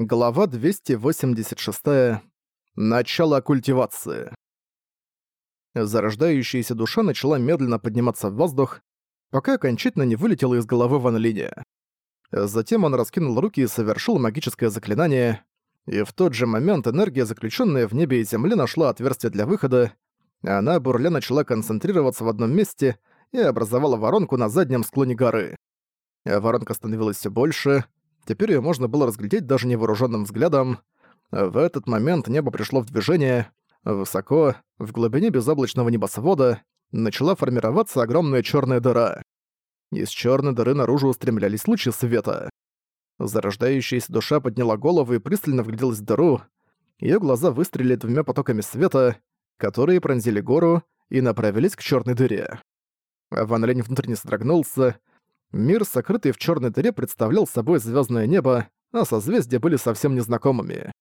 Глава 286. Начало культивации. Зарождающаяся душа начала медленно подниматься в воздух, пока окончательно не вылетела из головы Ван Линя. Затем он раскинул руки и совершил магическое заклинание, и в тот же момент энергия, заключенная в небе и земле, нашла отверстие для выхода, она бурля начала концентрироваться в одном месте и образовала воронку на заднем склоне горы. Воронка становилась все больше, Теперь её можно было разглядеть даже невооружённым взглядом. В этот момент небо пришло в движение. Высоко, в глубине безоблачного небосвода, начала формироваться огромная чёрная дыра. Из чёрной дыры наружу устремлялись лучи света. Зарождающаяся душа подняла голову и пристально вгляделась в дыру. Её глаза выстрелили двумя потоками света, которые пронзили гору и направились к чёрной дыре. Ван Лень внутренне содрогнулся, Мир, сокрытый в черной дыре, представлял собой звездное небо, а созвездия были совсем незнакомыми.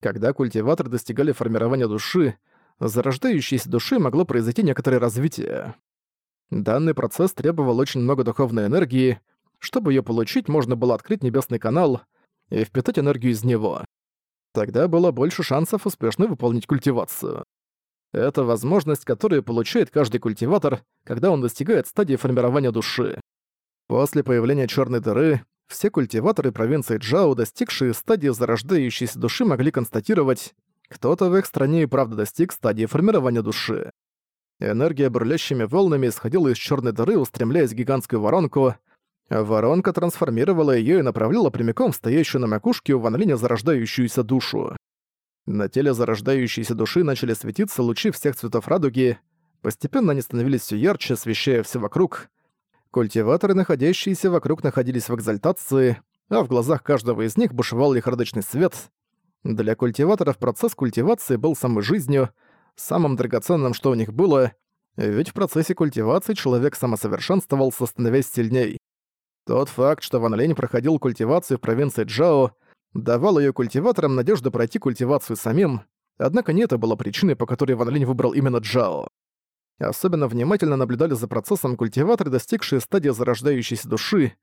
Когда культиваторы достигали формирования души, зарождающейся души могло произойти некоторое развитие. Данный процесс требовал очень много духовной энергии. Чтобы ее получить, можно было открыть небесный канал и впитать энергию из него. Тогда было больше шансов успешно выполнить культивацию. Это возможность, которую получает каждый культиватор, когда он достигает стадии формирования души. После появления черной дыры все культиваторы провинции Джао, достигшие стадии зарождающейся души, могли констатировать, кто-то в их стране и правда достиг стадии формирования души. Энергия бурлящими волнами исходила из черной дыры, устремляясь в гигантскую воронку. Воронка трансформировала ее и направляла прямиком в стоящую на макушке у Ван зарождающуюся душу. На теле зарождающейся души начали светиться лучи всех цветов радуги. Постепенно они становились все ярче, освещая все вокруг. Культиваторы, находящиеся вокруг, находились в экзальтации, а в глазах каждого из них бушевал лихорадочный свет. Для культиваторов процесс культивации был самой жизнью, самым драгоценным, что у них было, ведь в процессе культивации человек самосовершенствовался, становясь сильней. Тот факт, что Ван Лень проходил культивацию в провинции Джао, давал ее культиваторам надежду пройти культивацию самим, однако не это было причиной, по которой Ван Лень выбрал именно Джао. Особенно внимательно наблюдали за процессом культиваторы, достигшие стадии зарождающейся души.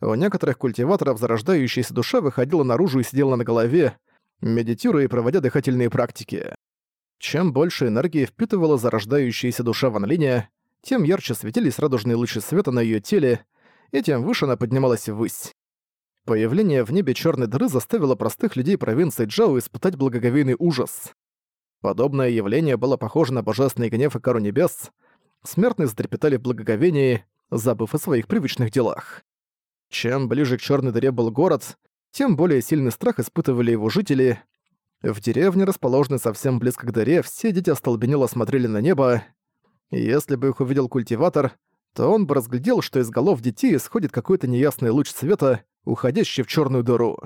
У некоторых культиваторов зарождающаяся душа выходила наружу и сидела на голове, медитируя и проводя дыхательные практики. Чем больше энергии впитывала зарождающаяся душа Ван Линя, тем ярче светились радужные лучи света на ее теле, и тем выше она поднималась ввысь. Появление в небе черной дыры заставило простых людей провинции Джао испытать благоговейный ужас. Подобное явление было похоже на божественный гнев и кару небес. Смертные затрепетали в благоговении, забыв о своих привычных делах. Чем ближе к черной дыре был город, тем более сильный страх испытывали его жители. В деревне, расположенной совсем близко к дыре, все дети остолбенело смотрели на небо. И если бы их увидел культиватор, то он бы разглядел, что из голов детей исходит какой-то неясный луч света, уходящий в черную дыру.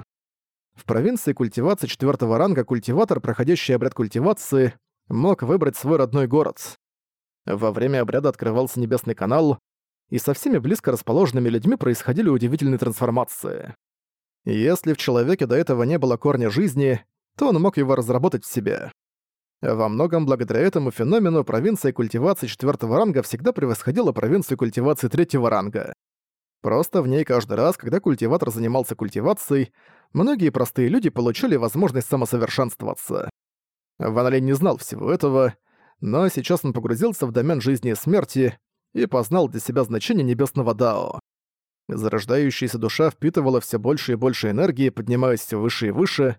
В провинции культивации четвертого ранга культиватор, проходящий обряд культивации, мог выбрать свой родной город. Во время обряда открывался небесный канал, и со всеми близко расположенными людьми происходили удивительные трансформации. Если в человеке до этого не было корня жизни, то он мог его разработать в себе. Во многом благодаря этому феномену провинция культивации четвертого ранга всегда превосходила провинцию культивации третьего ранга. Просто в ней каждый раз, когда культиватор занимался культивацией, многие простые люди получали возможность самосовершенствоваться. Ван Лень не знал всего этого, но сейчас он погрузился в домен жизни и смерти и познал для себя значение небесного Дао. Зарождающаяся душа впитывала все больше и больше энергии, поднимаясь все выше и выше.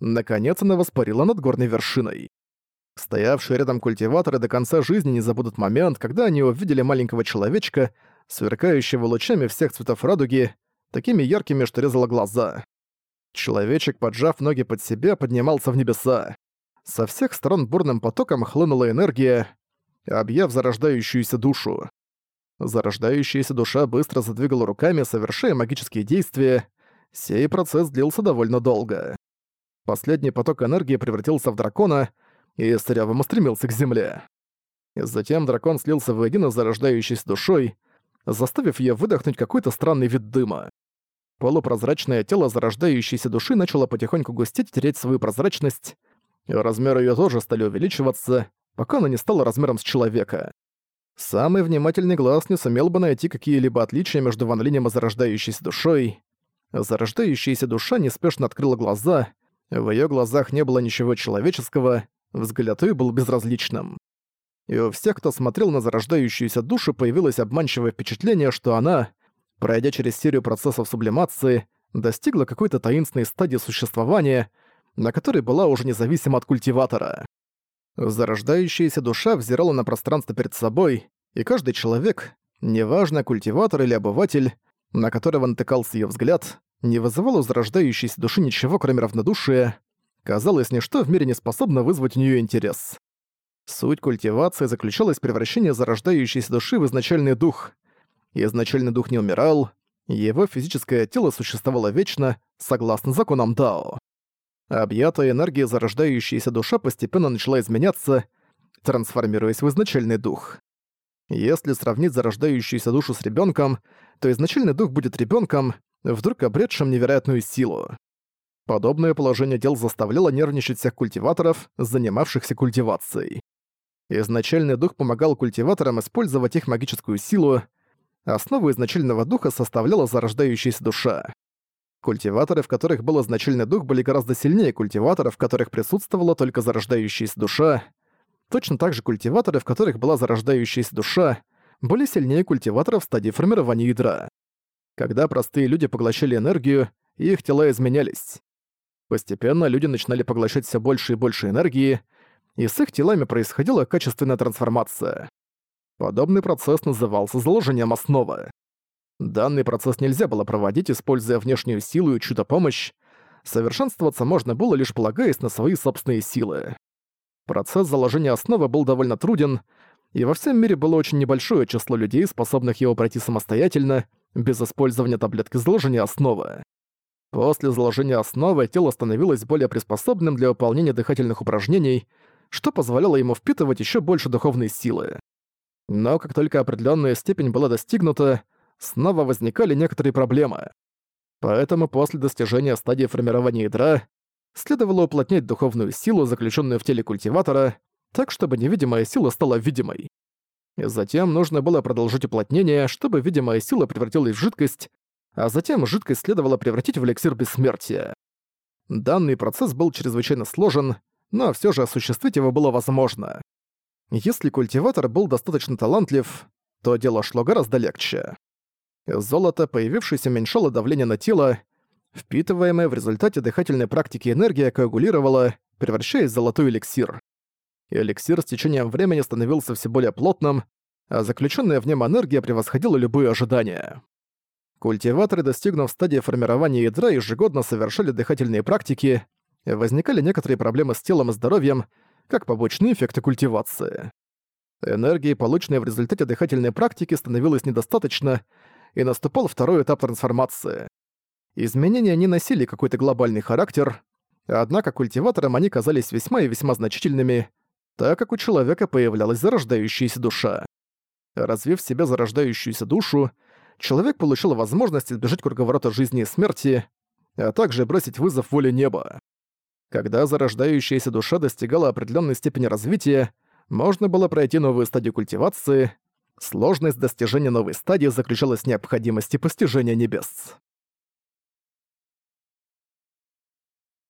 Наконец она воспарила над горной вершиной. Стоявшие рядом культиваторы до конца жизни не забудут момент, когда они увидели маленького человечка, сверкающего лучами всех цветов радуги, такими яркими, что резало глаза. Человечек, поджав ноги под себя, поднимался в небеса. Со всех сторон бурным потоком хлынула энергия, объяв зарождающуюся душу. Зарождающаяся душа быстро задвигала руками, совершая магические действия. Сей процесс длился довольно долго. Последний поток энергии превратился в дракона и с рявом устремился к земле. Затем дракон слился воедино с зарождающейся душой, заставив ее выдохнуть какой-то странный вид дыма. Полупрозрачное тело зарождающейся души начало потихоньку густеть терять свою прозрачность, и размеры ее тоже стали увеличиваться, пока она не стала размером с человека. Самый внимательный глаз не сумел бы найти какие-либо отличия между Ван Линем и зарождающейся душой. зарождающаяся душа неспешно открыла глаза, в её глазах не было ничего человеческого, взгляд её был безразличным. И у всех, кто смотрел на зарождающуюся душу, появилось обманчивое впечатление, что она, пройдя через серию процессов сублимации, достигла какой-то таинственной стадии существования, на которой была уже независима от культиватора. Зарождающаяся душа взирала на пространство перед собой, и каждый человек, неважно, культиватор или обыватель, на которого натыкался ее взгляд, не вызывал у зарождающейся души ничего, кроме равнодушия. Казалось, ничто в мире не способно вызвать у нее интерес. Суть культивации заключалась в превращении зарождающейся души в изначальный дух. Изначальный дух не умирал, его физическое тело существовало вечно, согласно законам Дао. Объятая энергией зарождающаяся душа постепенно начала изменяться, трансформируясь в изначальный дух. Если сравнить зарождающуюся душу с ребенком, то изначальный дух будет ребенком, вдруг обретшим невероятную силу. Подобное положение дел заставляло нервничать всех культиваторов, занимавшихся культивацией. Изначальный дух помогал культиваторам использовать их магическую силу, основу изначального духа составляла зарождающаяся душа. Культиваторы, в которых был изначальный дух, были гораздо сильнее культиваторов, в которых присутствовала только зарождающаяся душа. Точно так же культиваторы, в которых была зарождающаяся душа, были сильнее культиваторов в стадии формирования ядра. Когда простые люди поглощали энергию, их тела изменялись. Постепенно люди начинали поглощать все больше и больше энергии, и с их телами происходила качественная трансформация. Подобный процесс назывался заложением основы. Данный процесс нельзя было проводить, используя внешнюю силу и чудо-помощь. Совершенствоваться можно было лишь полагаясь на свои собственные силы. Процесс заложения основы был довольно труден, и во всем мире было очень небольшое число людей, способных его пройти самостоятельно, без использования таблетки заложения основы. После заложения основы тело становилось более приспособленным для выполнения дыхательных упражнений, что позволяло ему впитывать еще больше духовной силы. Но как только определенная степень была достигнута, снова возникали некоторые проблемы. Поэтому после достижения стадии формирования ядра следовало уплотнять духовную силу, заключенную в теле культиватора, так чтобы невидимая сила стала видимой. Затем нужно было продолжить уплотнение, чтобы видимая сила превратилась в жидкость, а затем жидкость следовало превратить в эликсир бессмертия. Данный процесс был чрезвычайно сложен, но все же осуществить его было возможно. Если культиватор был достаточно талантлив, то дело шло гораздо легче. Золото, появившееся, уменьшало давление на тело, впитываемая в результате дыхательной практики энергия коагулировала, превращаясь в золотой эликсир. И эликсир с течением времени становился все более плотным, а заключенная в нем энергия превосходила любые ожидания. Культиваторы, достигнув стадии формирования ядра, ежегодно совершали дыхательные практики, возникали некоторые проблемы с телом и здоровьем, как побочные эффекты культивации. Энергии, полученной в результате дыхательной практики, становилось недостаточно, и наступал второй этап трансформации. Изменения не носили какой-то глобальный характер, однако культиваторам они казались весьма и весьма значительными, так как у человека появлялась зарождающаяся душа. Развив в себе зарождающуюся душу, человек получил возможность избежать круговорота жизни и смерти, а также бросить вызов воле неба. Когда зарождающаяся душа достигала определенной степени развития, можно было пройти новую стадию культивации. Сложность достижения новой стадии заключалась в необходимости постижения небес.